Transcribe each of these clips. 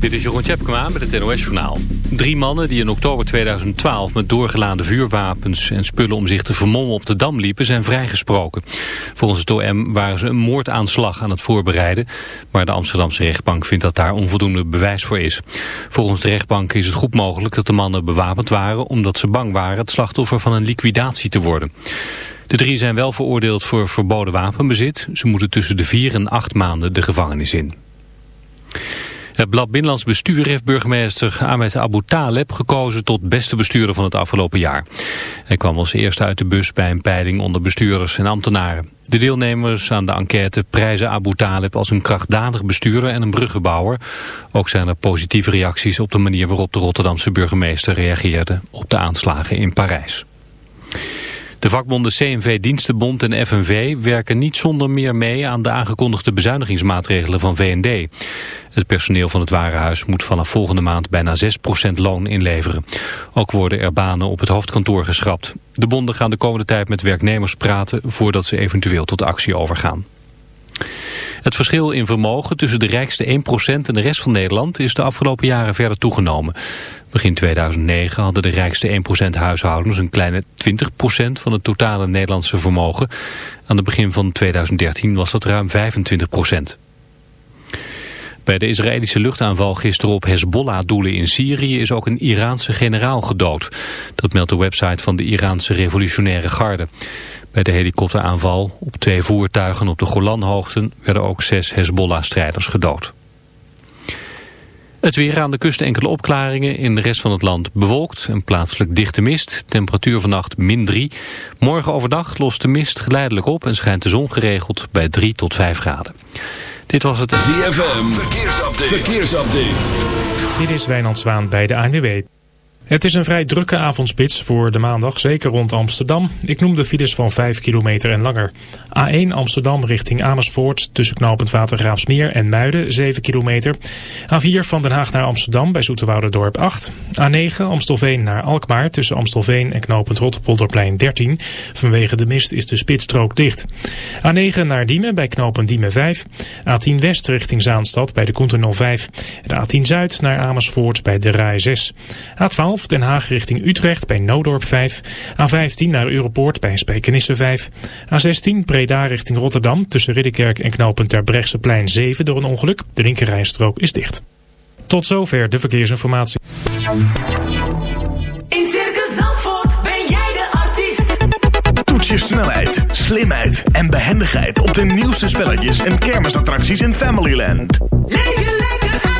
Dit is Jeroen Tjepkema met het NOS Journaal. Drie mannen die in oktober 2012 met doorgeladen vuurwapens en spullen om zich te vermommen op de Dam liepen zijn vrijgesproken. Volgens het OM waren ze een moordaanslag aan het voorbereiden, maar de Amsterdamse rechtbank vindt dat daar onvoldoende bewijs voor is. Volgens de rechtbank is het goed mogelijk dat de mannen bewapend waren omdat ze bang waren het slachtoffer van een liquidatie te worden. De drie zijn wel veroordeeld voor verboden wapenbezit. Ze moeten tussen de vier en acht maanden de gevangenis in. Het blad Binnenlands Bestuur heeft burgemeester Ahmed Abu Taleb gekozen tot beste bestuurder van het afgelopen jaar. Hij kwam als eerste uit de bus bij een peiling onder bestuurders en ambtenaren. De deelnemers aan de enquête prijzen Abu Taleb als een krachtdadig bestuurder en een bruggenbouwer. Ook zijn er positieve reacties op de manier waarop de Rotterdamse burgemeester reageerde op de aanslagen in Parijs. De vakbonden CNV Dienstenbond en FNV werken niet zonder meer mee aan de aangekondigde bezuinigingsmaatregelen van VND. Het personeel van het Warenhuis moet vanaf volgende maand bijna 6% loon inleveren. Ook worden er banen op het hoofdkantoor geschrapt. De bonden gaan de komende tijd met werknemers praten voordat ze eventueel tot actie overgaan. Het verschil in vermogen tussen de rijkste 1% en de rest van Nederland is de afgelopen jaren verder toegenomen. Begin 2009 hadden de rijkste 1% huishoudens een kleine 20% van het totale Nederlandse vermogen. Aan het begin van 2013 was dat ruim 25%. Bij de Israëlische luchtaanval gisteren op Hezbollah-doelen in Syrië is ook een Iraanse generaal gedood. Dat meldt de website van de Iraanse revolutionaire garde. Bij de helikopteraanval op twee voertuigen op de Golanhoogten werden ook zes Hezbollah-strijders gedood. Het weer aan de kust enkele opklaringen. In de rest van het land bewolkt en plaatselijk dichte mist. Temperatuur vannacht min 3. Morgen overdag lost de mist geleidelijk op en schijnt de zon geregeld bij 3 tot 5 graden. Dit was het... ZFM, verkeersupdate. verkeersupdate. Dit is Wijnand Zwaan bij de ANWB. Het is een vrij drukke avondspits voor de maandag, zeker rond Amsterdam. Ik noem de files van 5 kilometer en langer. A1 Amsterdam richting Amersfoort tussen knooppunt Watergraafsmeer en Muiden 7 kilometer. A4 van Den Haag naar Amsterdam bij Dorp 8. A9 Amstelveen naar Alkmaar tussen Amstelveen en knooppunt Rotterpolderplein 13. Vanwege de mist is de spitsstrook dicht. A9 naar Diemen bij knooppunt Diemen 5. A10 West richting Zaanstad bij de Koenten 05. De A10 Zuid naar Amersfoort bij de Rai 6. A12 Den Haag richting Utrecht bij Noodorp 5. A15 naar Europoort bij Spijkenisse 5. A16 Breda richting Rotterdam tussen Ridderkerk en knooppunt Terbrechtseplein 7 door een ongeluk. De linkerrijstrook is dicht. Tot zover de verkeersinformatie. In Circus Zandvoort ben jij de artiest. Toets je snelheid, slimheid en behendigheid op de nieuwste spelletjes en kermisattracties in Familyland. Leef je lekker uit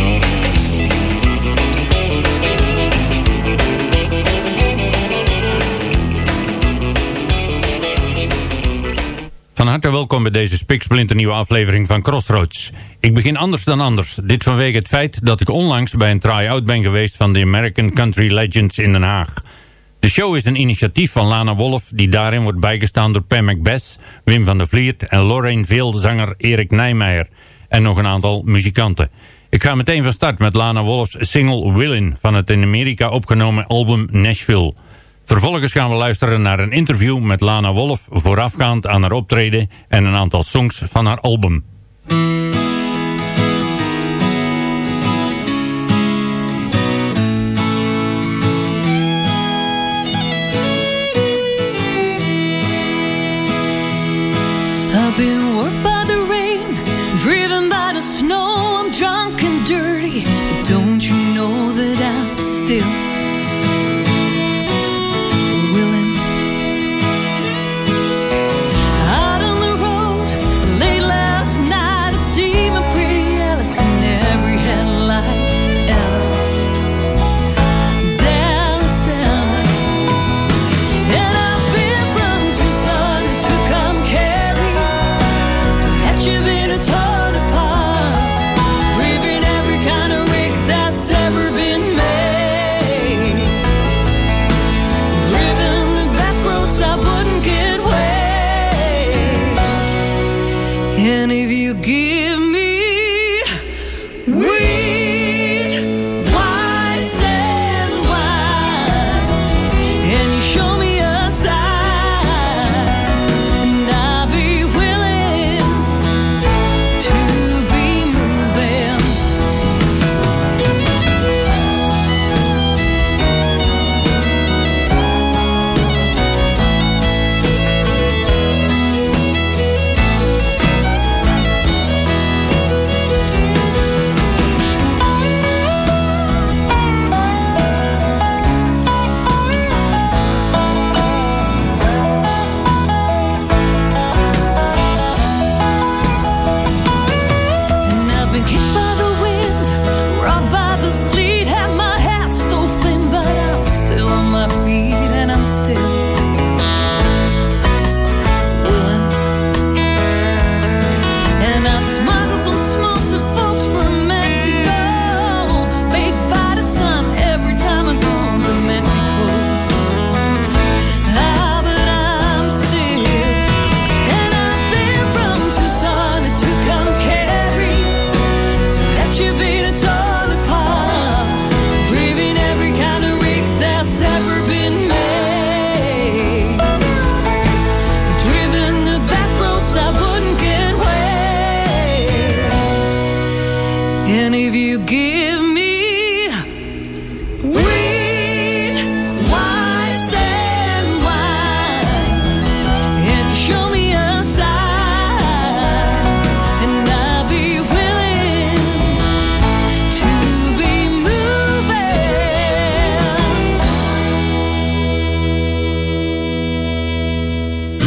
Van harte welkom bij deze spiksplinternieuwe aflevering van Crossroads. Ik begin anders dan anders. Dit vanwege het feit dat ik onlangs bij een try-out ben geweest van de American Country Legends in Den Haag. De show is een initiatief van Lana Wolf die daarin wordt bijgestaan door Pam Macbeth, Wim van der Vliert en Lorraine Veelzanger Erik Nijmeijer en nog een aantal muzikanten. Ik ga meteen van start met Lana Wolf's single Willin van het in Amerika opgenomen album Nashville. Vervolgens gaan we luisteren naar een interview met Lana Wolf voorafgaand aan haar optreden en een aantal songs van haar album.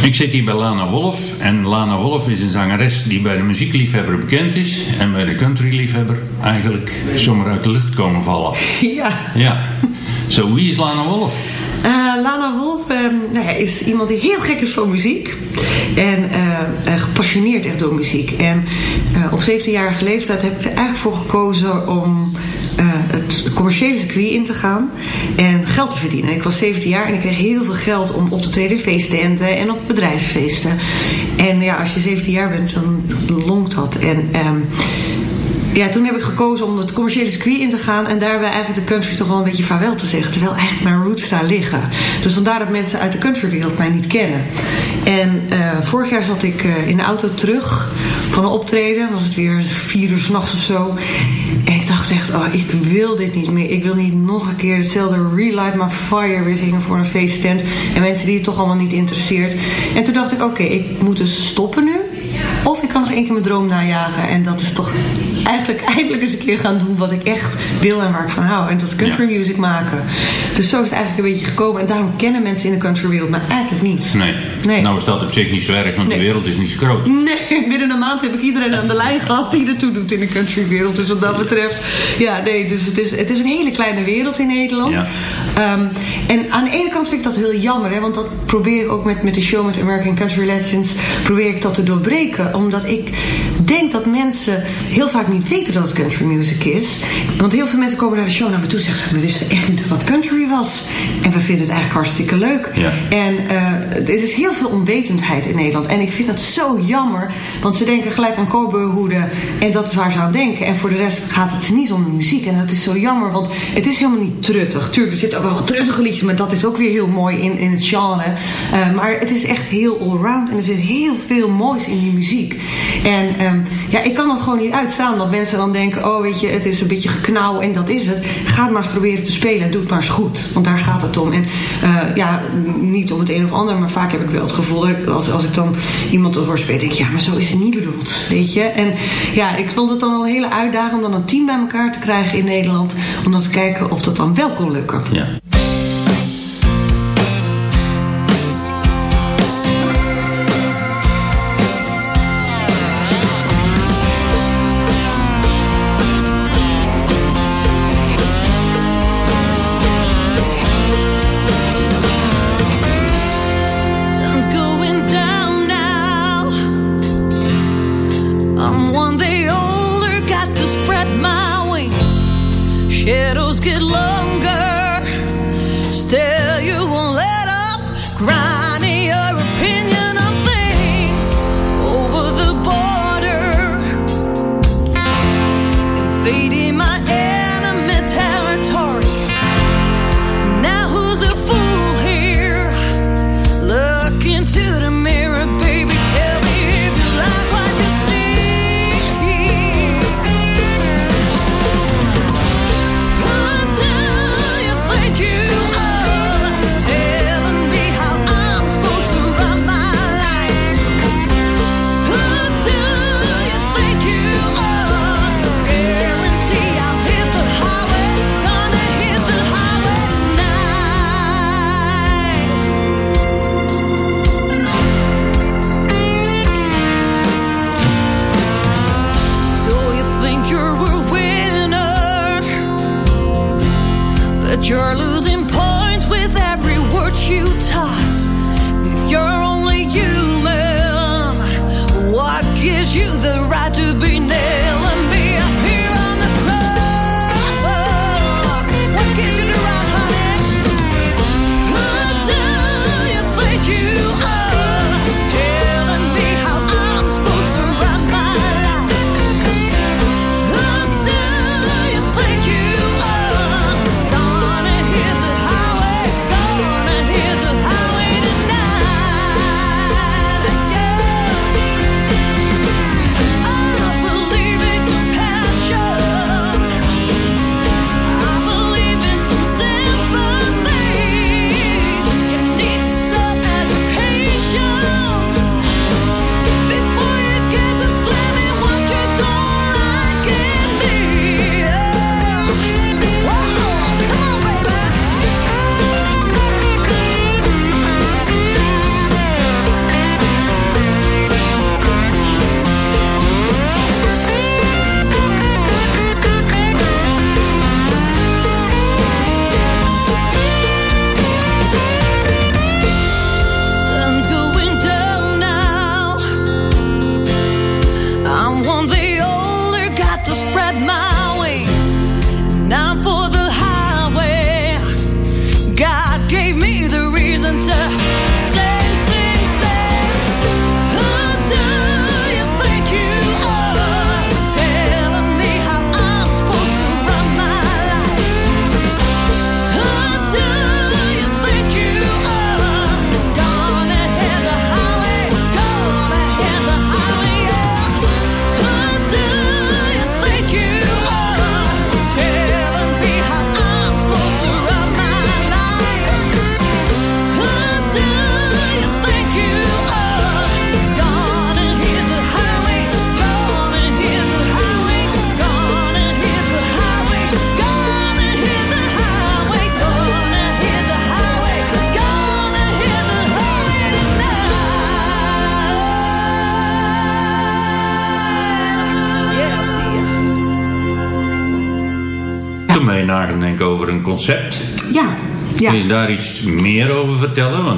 Ik zit hier bij Lana Wolf. En Lana Wolf is een zangeres die bij de muziekliefhebber bekend is. En bij de countryliefhebber eigenlijk zomaar uit de lucht komen vallen. Ja. Ja. Zo, wie is Lana Wolf? Eh, Lana Wolf ehm, nou ja, is iemand die heel gek is van muziek. En eh, eh, gepassioneerd echt door muziek. En op 17-jarige leeftijd heb ik er eigenlijk voor gekozen om commerciële circuit in te gaan. En geld te verdienen. Ik was 17 jaar en ik kreeg heel veel geld om op te treden in feesttenten en op bedrijfsfeesten. En ja, als je 17 jaar bent, dan longt dat. En... ehm, ja, toen heb ik gekozen om het commerciële circuit in te gaan en daarbij eigenlijk de country toch wel een beetje vaarwel te zeggen. Terwijl eigenlijk mijn roots daar liggen. Dus vandaar dat mensen uit de countrywereld mij niet kennen. En eh, vorig jaar zat ik eh, in de auto terug van een optreden. Was het weer vier uur s'nachts of zo. En echt, oh, ik wil dit niet meer. Ik wil niet nog een keer hetzelfde Relight My Fire weer zingen voor een feesttent. En mensen die het toch allemaal niet interesseert. En toen dacht ik, oké, ik moet dus stoppen nu. Of ik kan nog één keer mijn droom najagen. En dat is toch eigenlijk eindelijk eens een keer gaan doen wat ik echt wil en waar ik van hou. En dat is country Ja. music maken. Dus zo is het eigenlijk een beetje gekomen. En daarom kennen mensen in de countrywereld me eigenlijk niet. Nee. Nee. Nou is dat op zich niet zo erg, want Nee. de wereld is niet zo groot. Nee, binnen een maand heb ik iedereen aan de lijn gehad die ertoe doet in de countrywereld. Dus wat dat betreft, ja, nee, dus het is, het is een hele kleine wereld in Nederland. Ja. Ehm, en aan de ene kant vind ik dat heel jammer, hè, want dat probeer ik ook met, met de show met American Country Legends, probeer ik dat te doorbreken. Omdat ik denk dat mensen heel vaak niet weten dat het country music is. Want heel veel mensen komen naar de show naar me toe en zeggen, ze, we wisten echt niet dat dat country was. En we vinden het eigenlijk hartstikke leuk. Ja. En eh, er is heel veel onwetendheid in Nederland. En ik vind dat zo jammer. Want ze denken gelijk aan cowboyhoeden. En dat is waar ze aan denken. En voor de rest gaat het niet om de muziek. En dat is zo jammer. Want het is helemaal niet truttig. Tuurlijk, er zitten ook wel wat truttige liedjes. Maar dat is ook weer heel mooi in, in het genre. Eh, maar het is echt heel allround. En er zit heel veel moois in die muziek. En ehm, ja, ik kan dat gewoon niet uitstaan. Dat mensen dan denken, oh weet je, het is een beetje geknauw. En dat is het. Ga maar eens proberen te spelen. En doe het maar eens goed. Want daar gaat het om. En eh, ja, niet om het een of ander. Maar vaak heb ik wel het gevoel, dat als, als ik dan iemand hoor spelen, denk ik, ja, maar zo is het niet bedoeld. Weet je? En ja, ik vond het dan wel een hele uitdaging om dan een team bij elkaar te krijgen in Nederland. Om dan te kijken of dat dan wel kon lukken. Ja.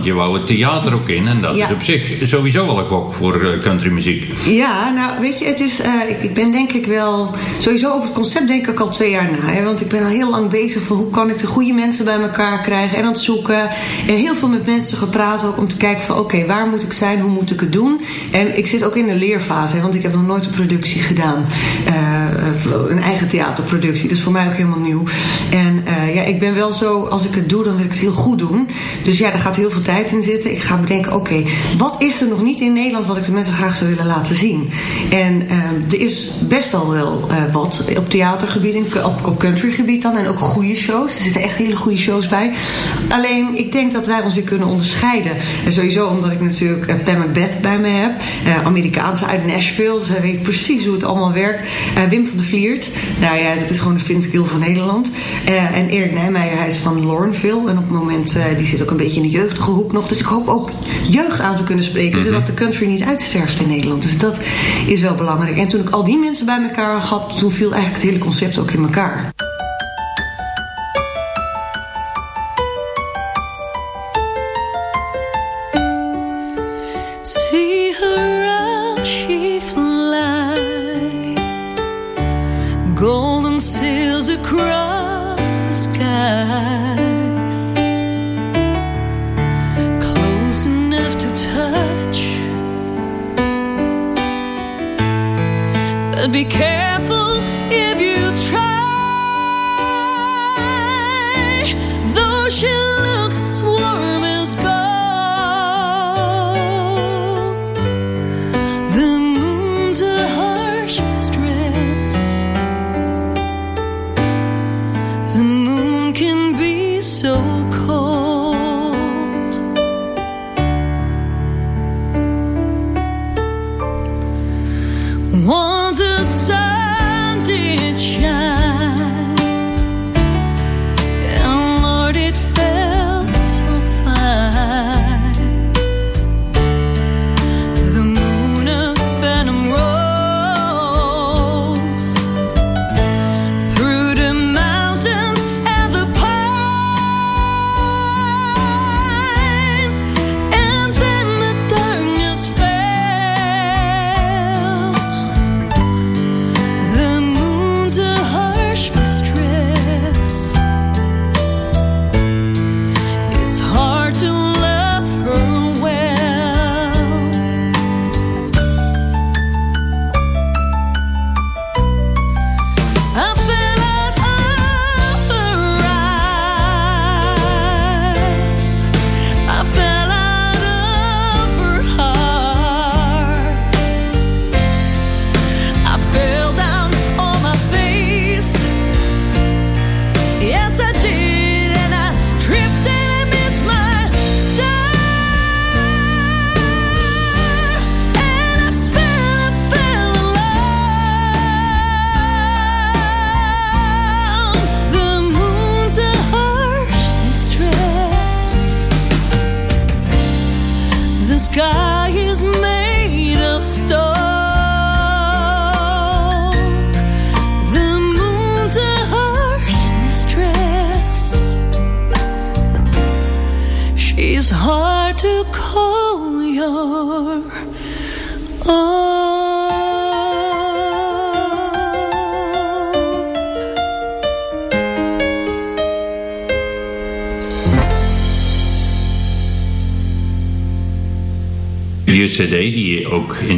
Je wou het theater ook in en dat Ja. is op zich sowieso wel een kok voor eh, countrymuziek. Ja, nou weet je, het is, eh, ik, ik ben denk ik wel, sowieso over het concept denk ik al twee jaar na. Hè, want ik ben al heel lang bezig van hoe kan ik de goede mensen bij elkaar krijgen en aan het zoeken. En heel veel met mensen gepraat ook om te kijken van oké, waar moet ik zijn, hoe moet ik het doen. En ik zit ook in de leerfase, hè, want ik heb nog nooit een productie gedaan. Eh, een eigen theaterproductie, dat is voor mij ook helemaal nieuw. En eh, ja, ik ben wel zo, als ik het doe, dan wil ik het heel goed doen. Dus ja, daar gaat heel veel tijd in zitten. Ik ga bedenken, oké, wat is er nog niet in Nederland wat ik de mensen graag zou willen laten zien? En eh, er is best al wel eh, wat op theatergebied, en op, countrygebied dan. En ook goede shows. Er zitten echt hele goede shows bij. Alleen, ik denk dat wij ons hier kunnen onderscheiden. En sowieso omdat ik natuurlijk Pam Macbeth bij me heb. Amerikaanse uit Nashville. Zij weet precies hoe het allemaal werkt. Wim van der Vliert. Nou ja, dat is gewoon de Vince van Nederland. En Erik Nijmeijer, hij is van Lornville. En op het moment, eh, die zit ook een beetje in de jeugdige hoek nog. Dus ik hoop ook jeugd aan te kunnen spreken. Zodat de country niet uitsterft in Nederland. Dus dat is wel belangrijk. En toen ik al die mensen bij elkaar had, toen viel eigenlijk het hele concept ook in elkaar.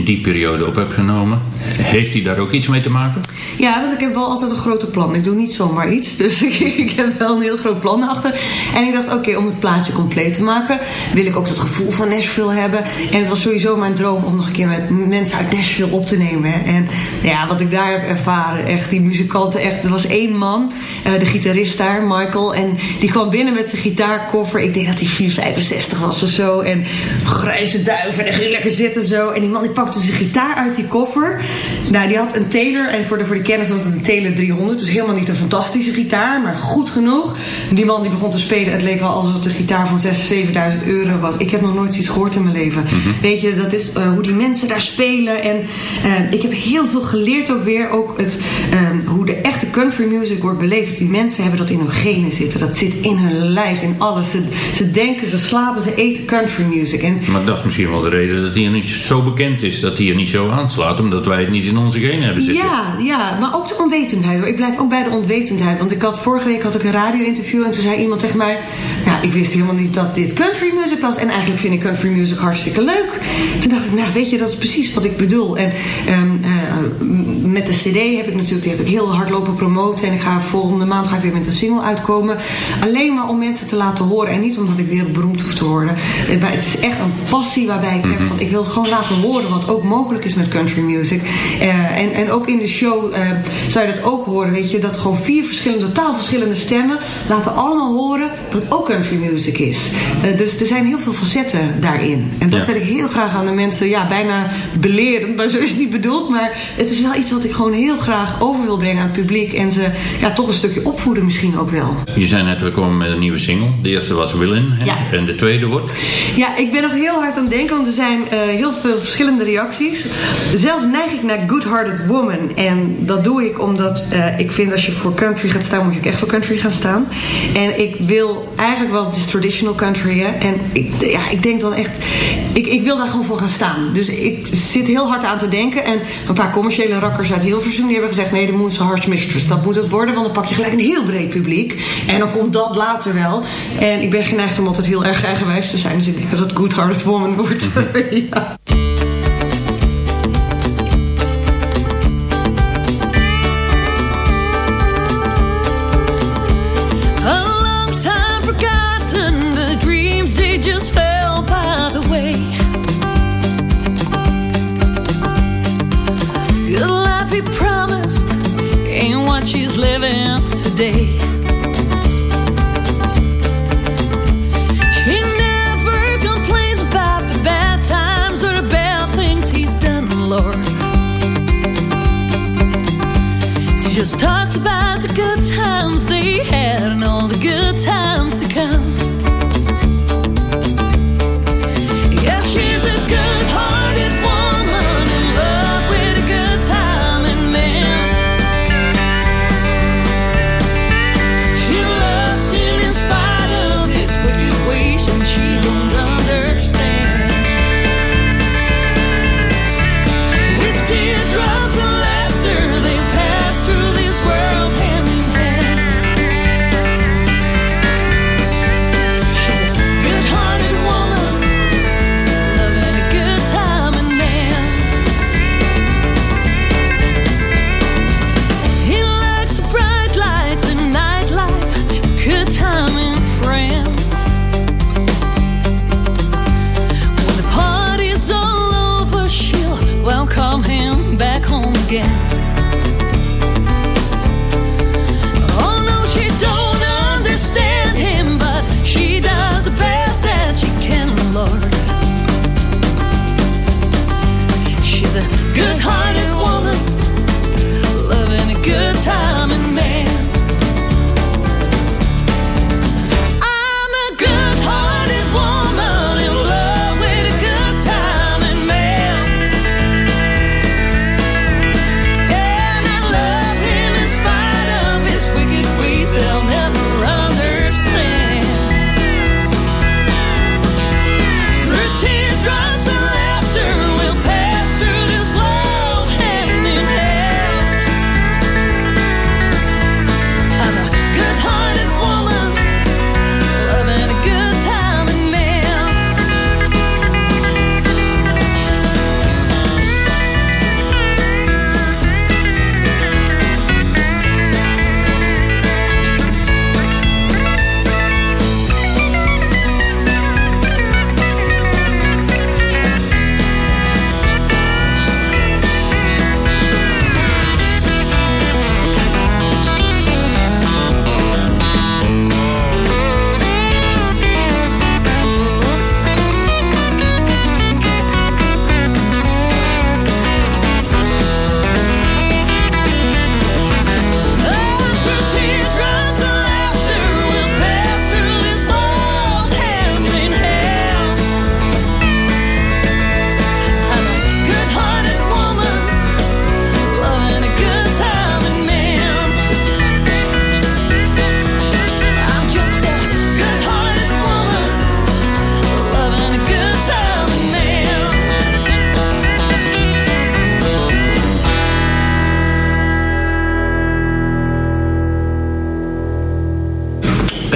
Die periode op hebt genomen, heeft die daar ook iets mee te maken? Ja, want ik heb wel altijd een grote plan. Ik doe niet zomaar iets. Dus ik, ik heb wel een heel groot plan achter. En ik dacht, oké, om het plaatje compleet te maken... wil ik ook het gevoel van Nashville hebben. En het was sowieso mijn droom om nog een keer met mensen uit Nashville op te nemen. En ja, wat ik daar heb ervaren, echt, die muzikanten, echt... Er was één man, eh, de gitarist daar, Michael... en die kwam binnen met zijn gitaarkoffer. Ik denk dat hij 4,65 was of zo. En grijze duiven en neergezet en zo. En die man die pakte zijn gitaar uit die koffer. Nou, die had een Taylor. En voor de, voor de kennis was het een Taylor 300. Dus helemaal niet een fantastische gitaar, maar goed genoeg. En die man die begon te spelen. Het leek wel alsof het een gitaar van 6.000, 7.000 euro was. Ik heb nog nooit iets gehoord in mijn leven. Weet je, dat is eh, hoe die mensen daar spelen. En eh, ik heb heel veel geleerd ook weer. Ook het, eh, hoe de echte country music wordt beleefd. Die mensen hebben dat in hun genen zitten. Dat zit in hun lijf, in alles. Ze, ze denken, ze slapen, ze eten country music. En Maar dat is misschien wel de reden dat hij niet zo bekend is. Dat hij er niet zo aanslaat, omdat wij het niet in onze genen hebben zitten. Ja, ja, maar ook de onwetendheid hoor. Ik blijf ook bij de onwetendheid. Want ik had vorige week had ik een radio-interview en toen zei iemand tegen mij: Nou, ik wist helemaal niet dat dit country music was. En eigenlijk vind ik country music hartstikke leuk. Toen dacht ik, nou weet je, dat is precies wat ik bedoel. En ehm, eh, met de CD heb ik natuurlijk, die heb ik heel hard lopen promoten. En ik ga volgende maand ga ik weer met een single uitkomen. Alleen maar om mensen te laten horen. En niet omdat ik wereldberoemd hoef te worden. Eh, Maar het is echt een passie waarbij ik heb van ik wil het gewoon laten horen wat ook mogelijk is met country music. Eh, en, en ook in de show eh, zou je dat ook horen, weet je, dat gewoon vier verschillende, totaal verschillende stemmen laten allemaal horen wat ook country music is. Eh, dus er zijn heel veel facetten daarin. En dat Ja. wil ik heel graag aan de mensen, ja, bijna beleren, maar zo is het niet bedoeld. Maar het is wel iets wat ik gewoon heel graag over wil brengen aan het publiek. En ze ja, toch een stukje opvoeden misschien ook wel. Je zei net, we komen met een nieuwe single. De eerste was Willin. Ja. En de tweede wordt? Ja, ik ben nog heel hard aan het denken, want er zijn eh, heel veel verschillende reacties. Zelf neig ik naar Good Hearted Woman. En dat doe ik omdat eh, ik vind als je voor country gaat staan, moet je ook echt voor country gaan staan. En ik wil eigenlijk wel, het is traditional country, hè. En ik, ja, ik denk dan echt, ik, ik wil daar gewoon voor gaan staan. Dus ik zit heel hard aan te denken. En een paar commerciële rakkers uit Hilversum, die hebben gezegd, nee, de Moon's Harsh Mistress, dat moet het worden. Want dan pak je gelijk een heel breed publiek. En dan komt dat later wel. En ik ben geneigd om altijd heel erg eigenwijs te zijn. Dus ik denk dat Good Hearted Woman wordt. ja.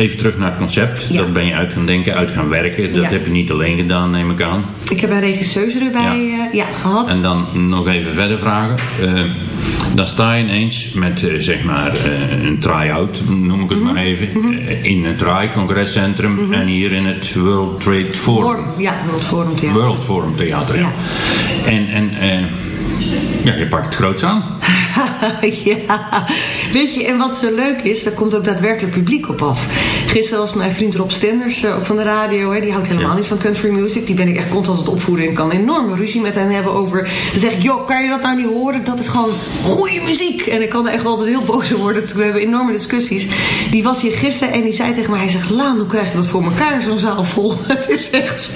Even terug naar het concept. Ja. Dat ben je uit gaan denken, uit gaan werken. Dat Ja. heb je niet alleen gedaan, neem ik aan. Ik heb een regisseuse erbij Ja. eh, ja, gehad. En dan nog even verder vragen. Eh, dan sta je ineens met eh, zeg maar een try-out, noem ik het Mhm. maar even, eh, in het TRI congrescentrum en hier in het World Trade Forum. Forum, ja, World Forum Theater. World Forum Theater. Ja. Ja. En, en ja, je pakt het groots aan. ja, weet je, en wat zo leuk is, daar komt ook daadwerkelijk publiek op af. Gisteren was mijn vriend Rob Stenders, eh, ook van de radio, hè, die houdt helemaal Ja. niet van country music. Die ben ik echt constant aan het opvoeden en kan enorme ruzie met hem hebben over. Dan zeg ik, joh, kan je dat nou niet horen? Dat is gewoon goede muziek. En ik kan er echt altijd heel boos over worden. Dus we hebben enorme discussies. Die was hier gisteren en die zei tegen mij, hij zegt, Laan, hoe krijg je dat voor elkaar, zo'n zaal vol? Het is echt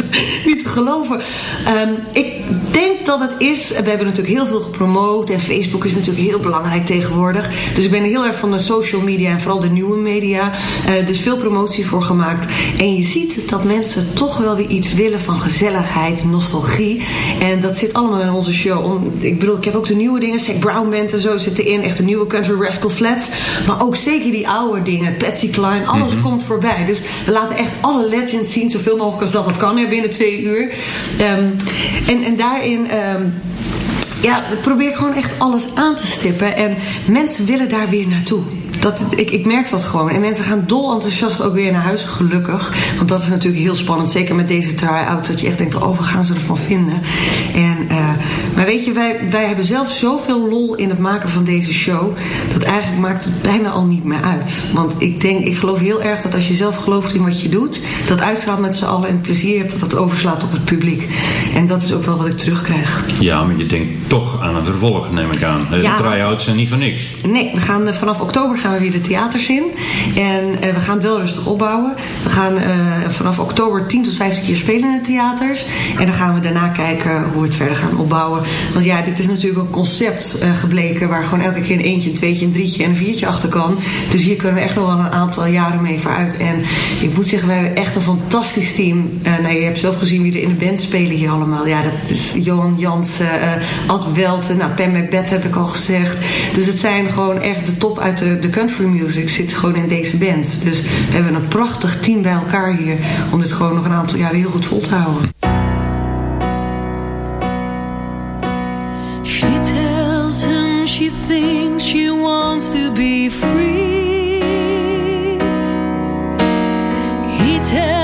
niet te geloven. Ehm, ik denk dat het is, we hebben natuurlijk heel veel gepromoot en Facebook is natuurlijk heel belangrijk tegenwoordig. Dus ik ben heel erg van de social media en vooral de nieuwe media. Eh, dus veel promotie voor gemaakt. En je ziet dat mensen toch wel weer iets willen van gezelligheid, nostalgie. En dat zit allemaal in onze show. Ik bedoel, ik heb ook de nieuwe dingen, Zac Brown Band en zo zitten in. Echt de nieuwe Country Rascal Flats. Maar ook zeker die oude dingen, Patsy Cline, alles komt voorbij. Dus we laten echt alle legends zien, zoveel mogelijk als dat dat kan hè, binnen twee uur. Ehm, en, en daarin... ehm, ja, probeer ik gewoon echt alles aan te stippen. En mensen willen daar weer naartoe. Dat, ik, ik merk dat gewoon. En mensen gaan dol enthousiast ook weer naar huis, gelukkig. Want dat is natuurlijk heel spannend. Zeker met deze try-out. Dat je echt denkt van, oh, wat gaan ze ervan vinden? En, eh, maar weet je, wij, wij hebben zelf zoveel lol in het maken van deze show. Dat eigenlijk maakt het bijna al niet meer uit. Want ik denk, ik geloof heel erg dat als je zelf gelooft in wat je doet. Dat uitstraalt met z'n allen en plezier hebt. Dat dat overslaat op het publiek. En dat is ook wel wat ik terugkrijg. Ja, maar je denkt toch aan een vervolg, neem ik aan. Eh, Ja. De try-outs zijn niet voor niks. Nee, we gaan eh, vanaf oktober gaan we weer de theaters in. En eh, we gaan het wel rustig opbouwen. We gaan eh, vanaf oktober 10 tot 15 keer spelen in de theaters. En dan gaan we daarna kijken hoe we het verder gaan opbouwen. Want ja, dit is natuurlijk een concept eh, gebleken... waar gewoon elke keer een eentje, een tweetje, een drietje en een viertje achter kan. Dus hier kunnen we echt nog wel een aantal jaren mee vooruit. En ik moet zeggen, we hebben echt een fantastisch team. Nou, je hebt zelf gezien wie er in de band spelen hier allemaal. Ja, dat is Johan Jansen, Ad Welten, nou, Pam McBeth heb ik al gezegd. Dus het zijn gewoon echt de top uit de, de country music zit gewoon in deze band. Dus we hebben een prachtig team bij elkaar hier om dit gewoon nog een aantal jaren heel goed vol te houden. She tells she thinks she wants to be free. He tells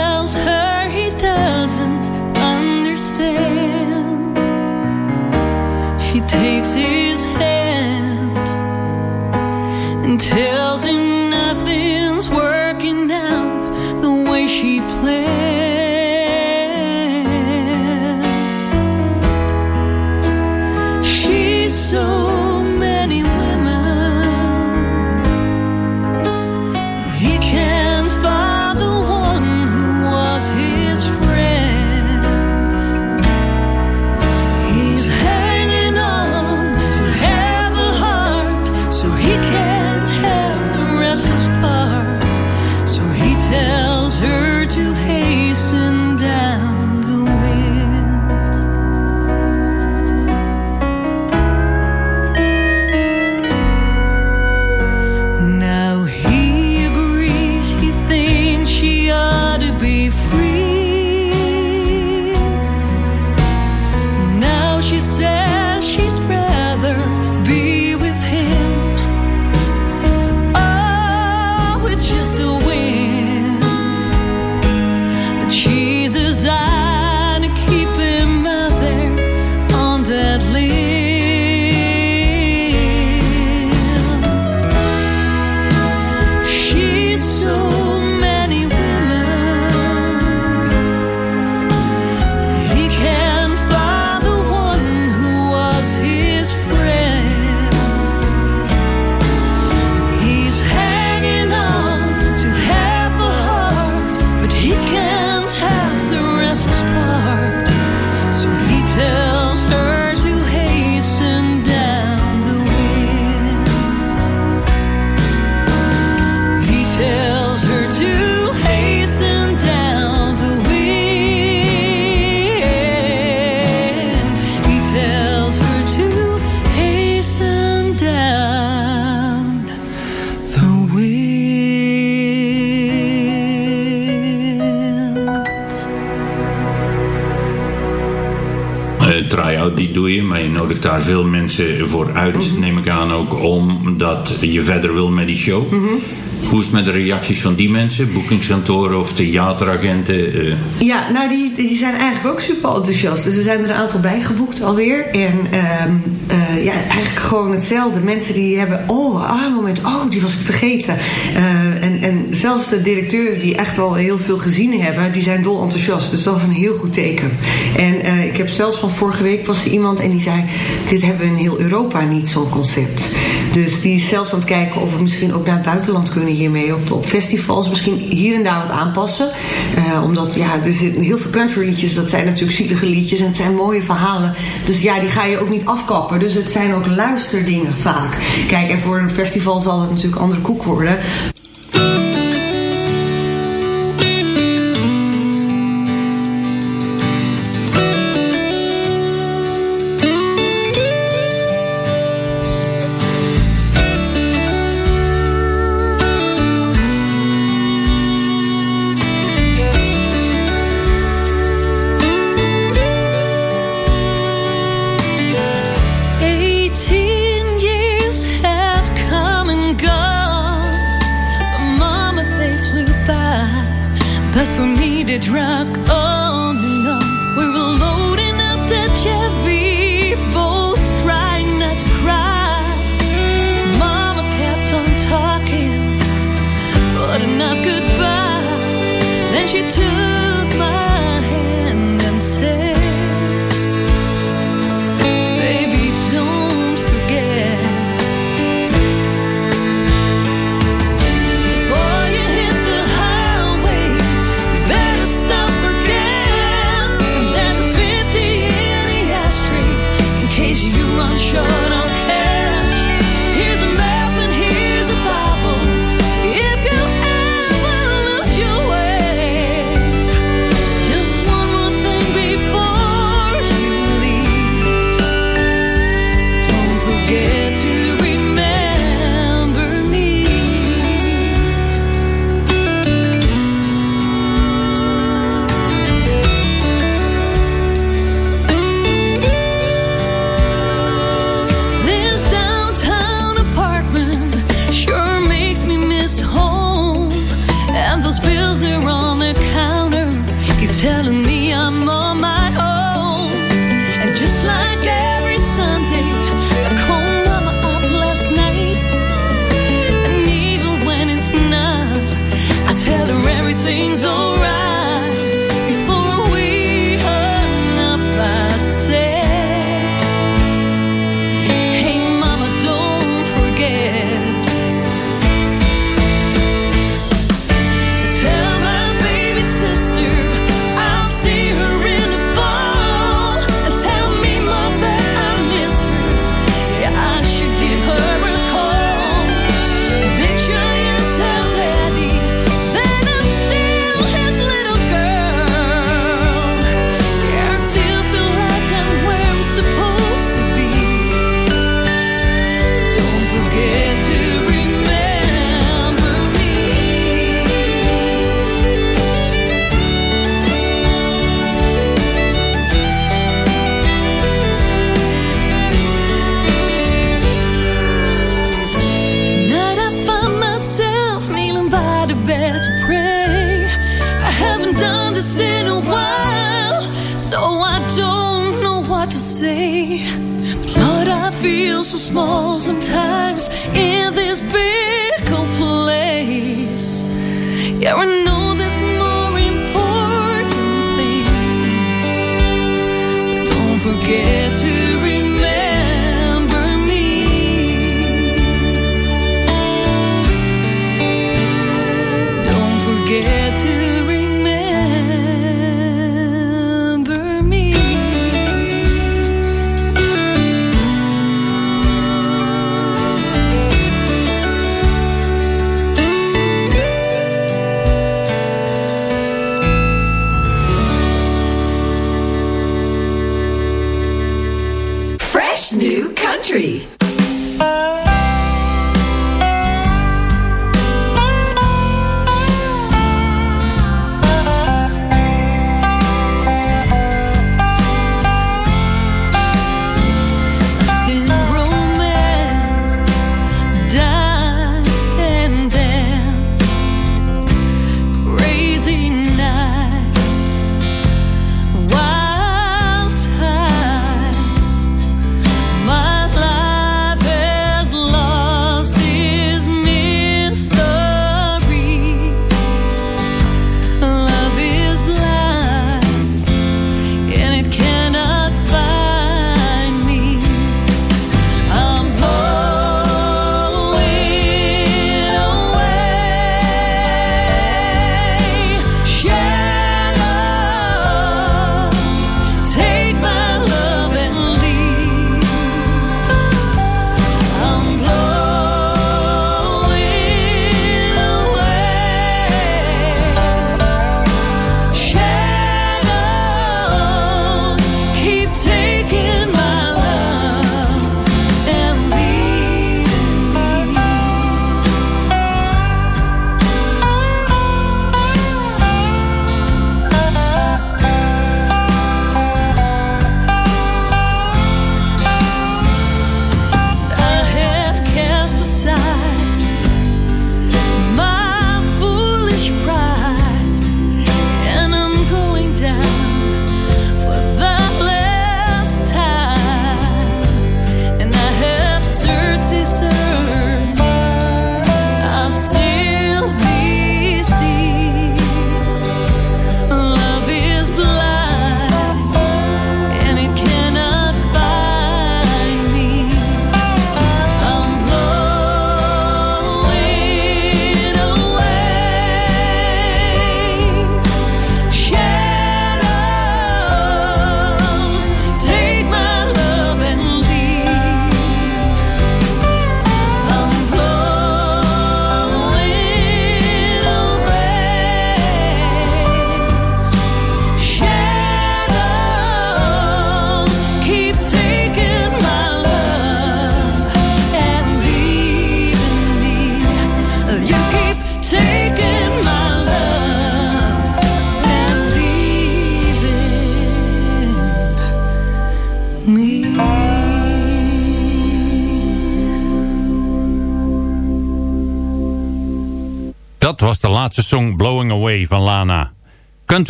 voor uit, neem ik aan ook, omdat je verder wil met die show. Hoe is het met de reacties van die mensen? Boekingskantoren of theateragenten? eh? Ja, nou die, die zijn eigenlijk ook super enthousiast. Dus er zijn er een aantal bijgeboekt alweer. En ehm, eh, ja, eigenlijk gewoon hetzelfde. Mensen die hebben, oh, ah, moment, oh, die was ik vergeten. Eh, zelfs de directeuren die echt al heel veel gezien hebben, die zijn dol enthousiast. Dus dat is een heel goed teken. En eh, ik heb zelfs van vorige week was er iemand en die zei, dit hebben we in heel Europa niet, zo'n concept. Dus die is zelfs aan het kijken of we misschien ook naar het buitenland kunnen hiermee. Op, festivals misschien hier en daar wat aanpassen. Eh, omdat ja, er zitten heel veel country liedjes. Dat zijn natuurlijk zielige liedjes en het zijn mooie verhalen. Dus ja, die ga je ook niet afkappen. Dus het zijn ook luisterdingen vaak. Kijk, en voor een festival zal het natuurlijk andere koek worden.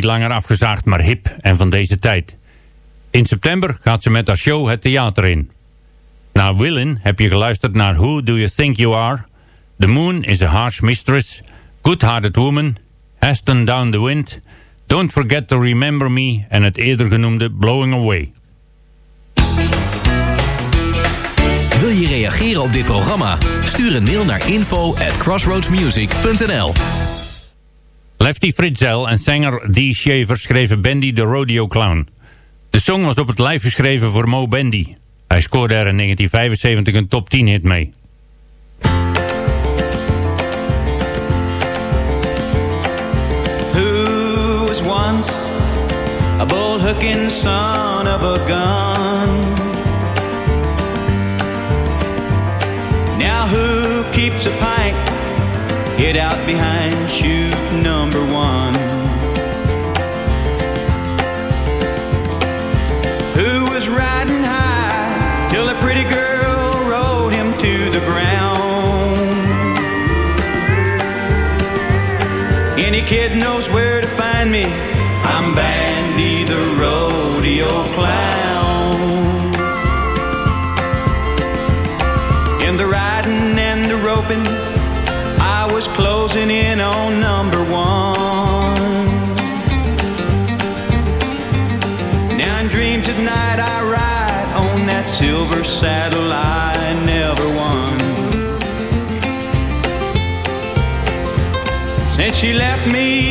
Niet langer afgezaagd, maar hip en van deze tijd. In september gaat ze met haar show het theater in. Na Willin heb je geluisterd naar Who Do You Think You Are? The Moon is a Harsh Mistress, Good-Hearted Woman, Aston Down the Wind, Don't Forget to Remember Me en het eerder genoemde Blowing Away. Wil je reageren op dit programma? Stuur een mail naar info at crossroadsmusic.nl Lefty Fritzel en zanger Dee Shaver schreven Bandy the Rodeo Clown. De song was op het lijf geschreven voor Mo Bandy. Hij scoorde er in 1975 een top 10 hit mee. who was once a bull-hooking son of a gun. Hid out behind chute number one? Who was riding high till a pretty girl rode him to the ground? Any kid knows where to find me. I'm Bandy the rodeo clown. Saddle I never won. Since she left me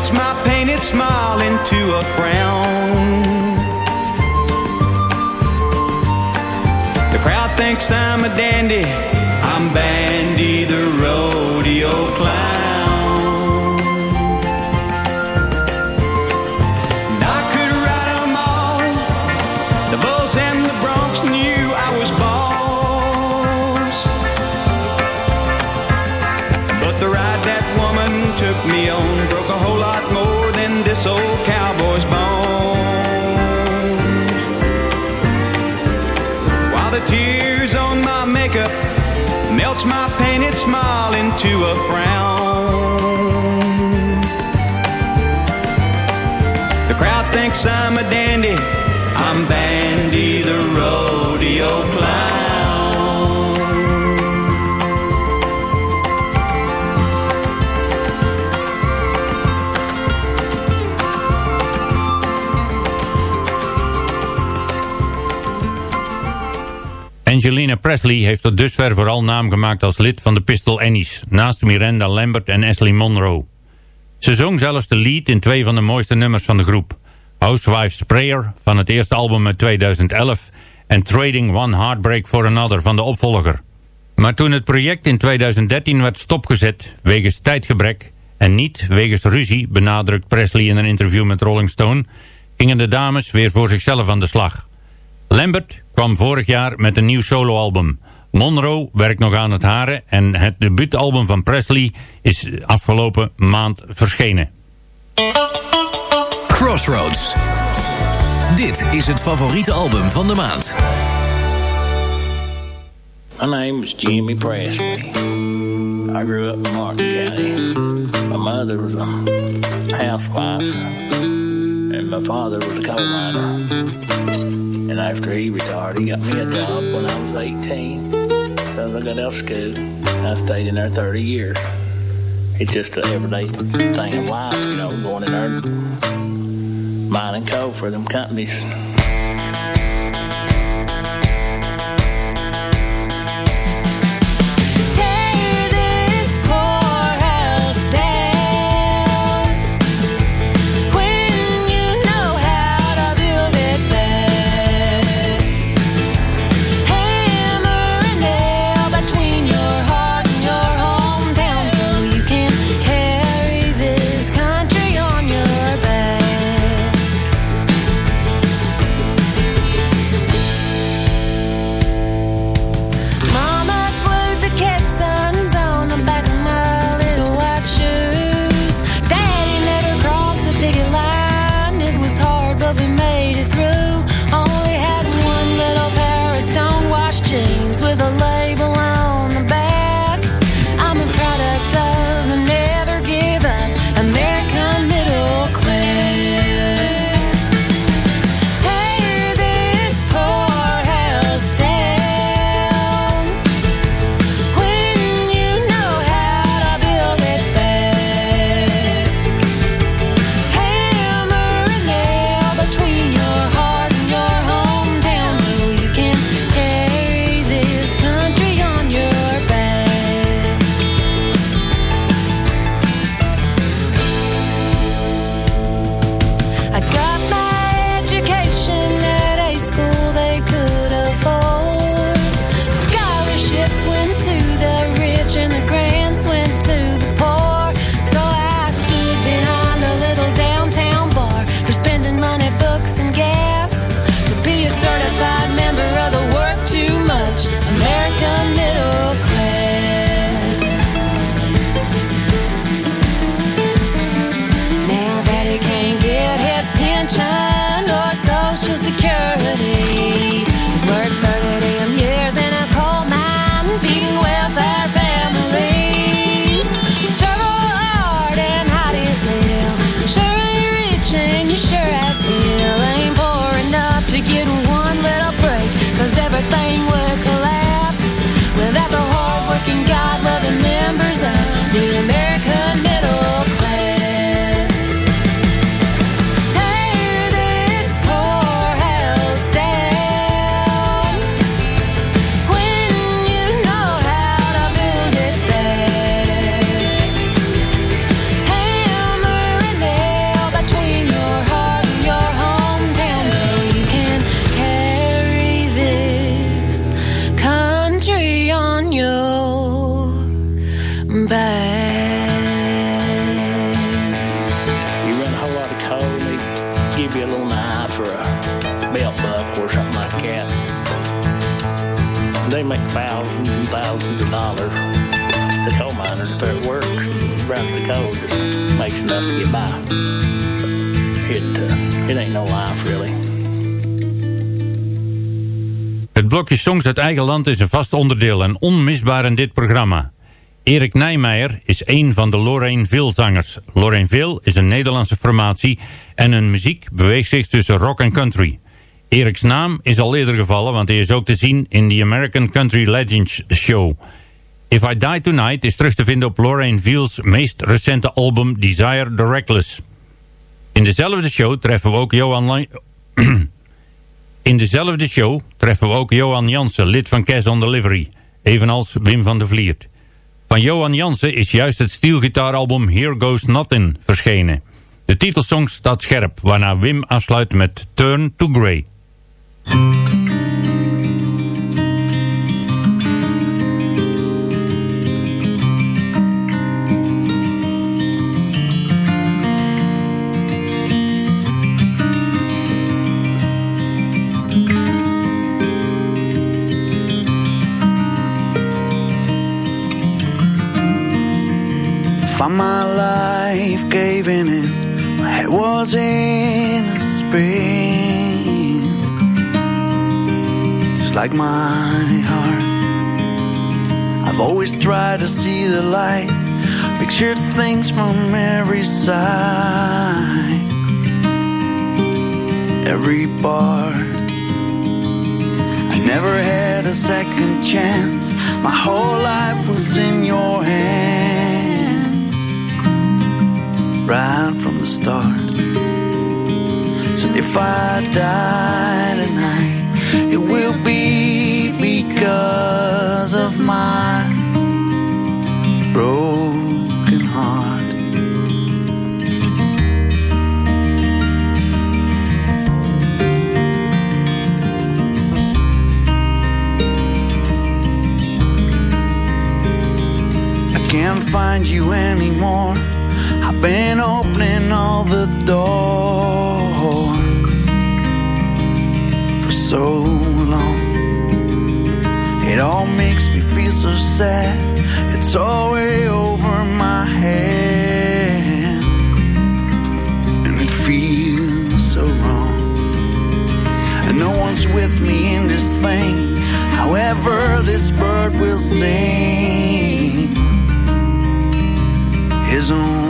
melts my painted smile into a frown. The crowd thinks I'm a dandy. I'm Bandy the rodeo clown. Smile into a frown. The crowd thinks I'm a dandy. I'm Bandy the rodeo clown. Presley heeft tot dusver vooral naam gemaakt als lid van de Pistol Annies, naast Miranda Lambert en Ashley Monroe. Ze zong zelfs de lead in twee van de mooiste nummers van de groep. Housewife's Prayer van het eerste album uit 2011 en Trading One Heartbreak for Another van de opvolger. Maar toen het project in 2013 werd stopgezet wegens tijdgebrek en niet wegens ruzie, benadrukt Presley in een interview met Rolling Stone, gingen de dames weer voor zichzelf aan de slag. Lambert kwam vorig jaar met een nieuw soloalbum. Monroe werkt nog aan het haren en het debuutalbum van Presley is afgelopen maand verschenen. Crossroads. Dit is het favoriete album van de maand. My name is Jimmy Presley. I grew up in Martin County. My mother was a housewife, and my father was a coal miner. After he retired, he got me a job when I was 18. So I got out of school. I stayed in there 30 years. It's just an everyday thing of life, you know, going in there mining coal for them companies. Little knife or a belt buckle or something like that. They make thousands and thousands of dollars. The coal miners, if it works, runs the coal, makes enough to get by. It, uh, it ain't no life, really. Het blokje songs uit eigen land is een vast onderdeel en onmisbaar in dit programma. Erik Nijmeijer is een van de Lorraine zangers. Lorraine is een Nederlandse formatie en hun muziek beweegt zich tussen rock en country. Eriks naam is al eerder gevallen, want hij is ook te zien in de American Country Legends Show. If I Die Tonight is terug te vinden op Lorraine Veal's meest recente album Desire the Reckless. In dezelfde show treffen we ook Johan... In dezelfde show treffen we ook Johan Jansen, lid van Cash on Delivery, evenals Wim van der Vliert. Van Johan Jansen is juist het steelgitaaralbum Here Goes Nothing verschenen. De titelsong staat scherp, waarna Wim afsluit met Turn to Grey. Found my life caving in. Head was in a spin. Just like my heart. I've always tried to see the light. Pictured things from every side. Every part. I never had a second chance. My whole life was in die tonight, it will be because of my broken heart. I can't find you anymore. I've been opening all the doors so long. It all makes me feel so sad. It's all way over my head, and it feels so wrong. And no one's with me in this thing. However, this bird will sing his own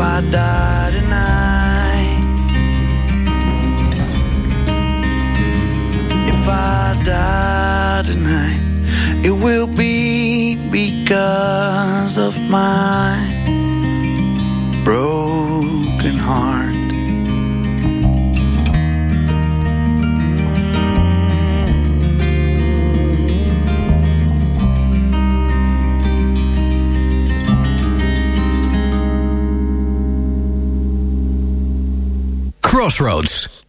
I die tonight, if I die tonight, it will be because of my Crossroads.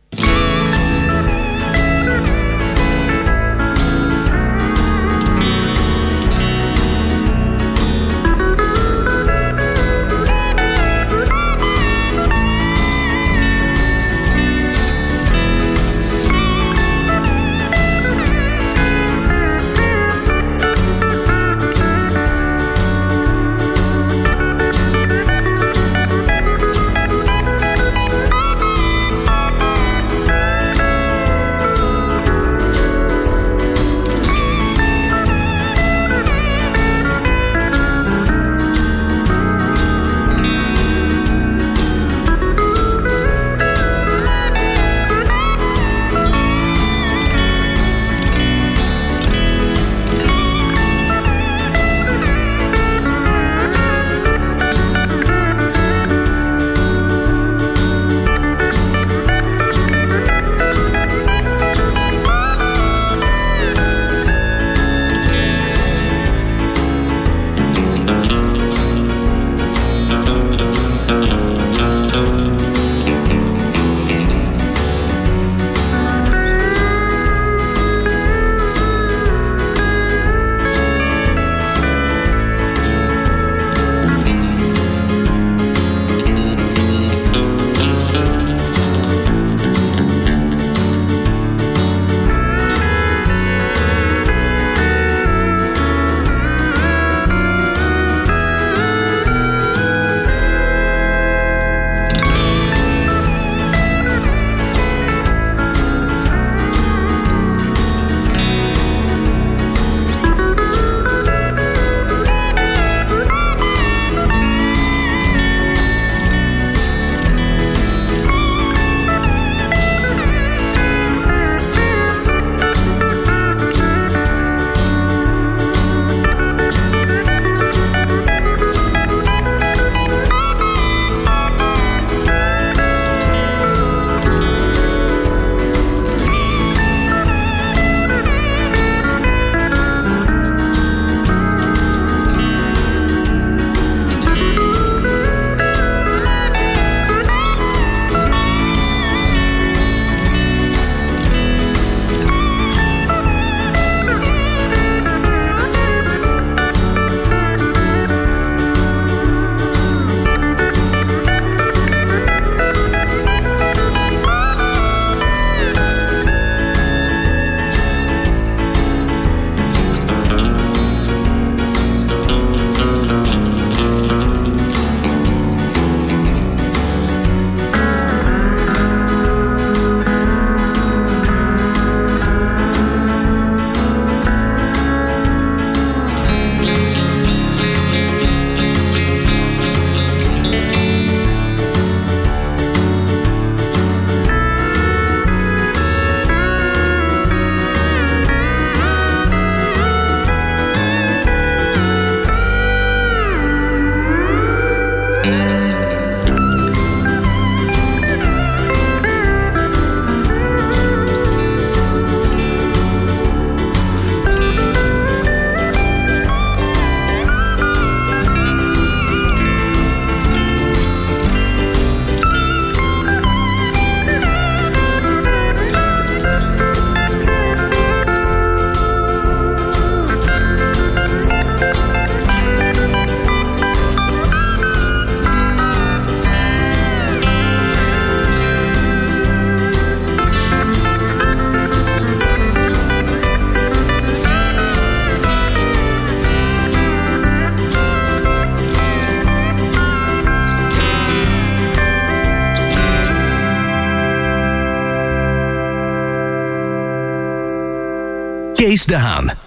Kees de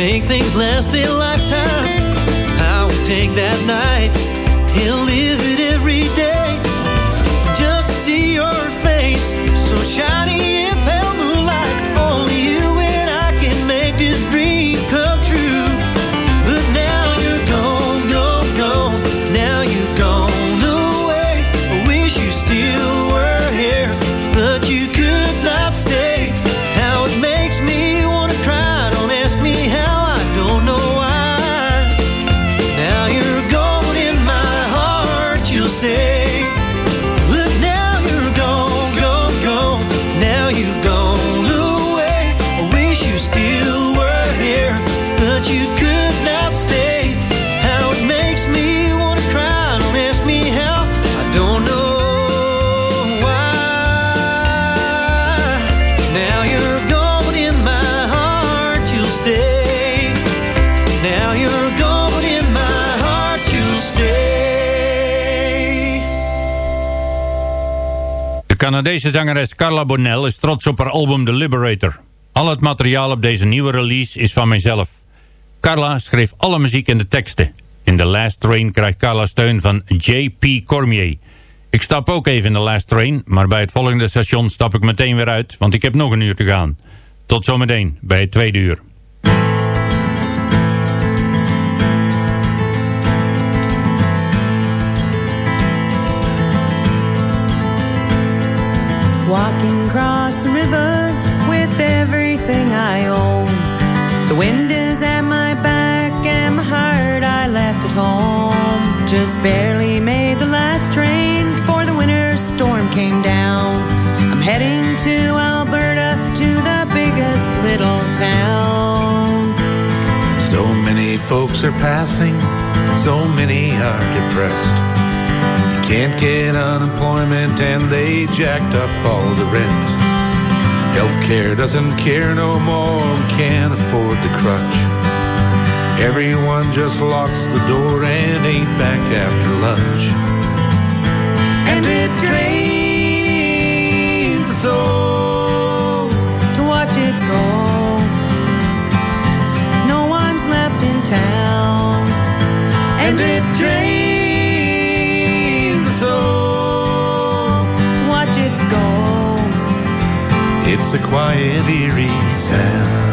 make things last a lifetime, Canadese zangeres Carla Bonnell is trots op haar album The Liberator. Al het materiaal op deze nieuwe release is van mijzelf. Carla schreef alle muziek en de teksten. In The Last Train krijgt Carla steun van J.P. Cormier. Ik stap ook even in The Last Train, maar bij het volgende station stap ik meteen weer uit, want ik heb nog een uur te gaan. Tot zometeen bij het tweede uur. Just barely made the last train before the winter storm came down. I'm heading to Alberta to the biggest little town. So many folks are passing, so many are depressed. You can't get unemployment and they jacked up all the rent. Healthcare doesn't care no more, we can't afford the crutch. Everyone just locks the door and ain't back after lunch. And it drains the soul to watch it go. No one's left in town, and it drains the soul to watch it go. It's a quiet, eerie sound.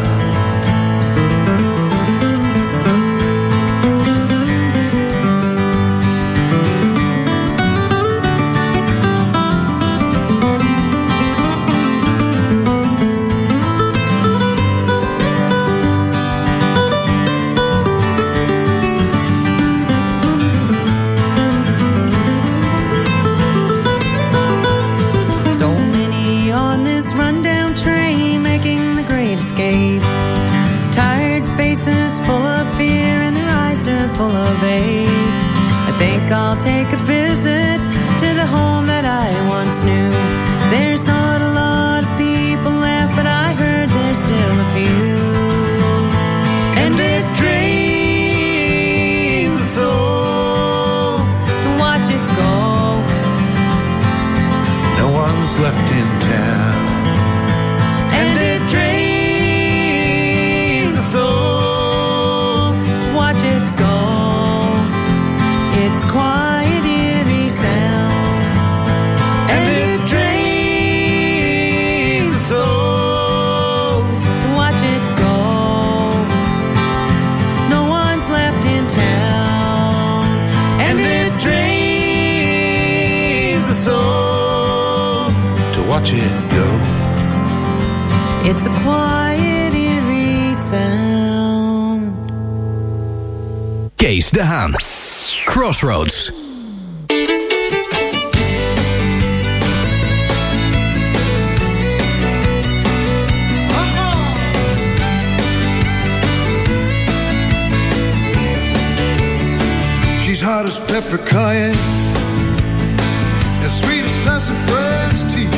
Escape. Tired faces full of fear and their eyes are full of hate. I think I'll take a visit to the home that I once knew. There's not a lot of people left, but I heard there's still a few. And it drains the soul to watch it go. No one's left in watch it go. It's a quiet, eerie sound. Kees de Haan. Crossroads. She's hot as pepper cayenne, as sweet as sassafras tea.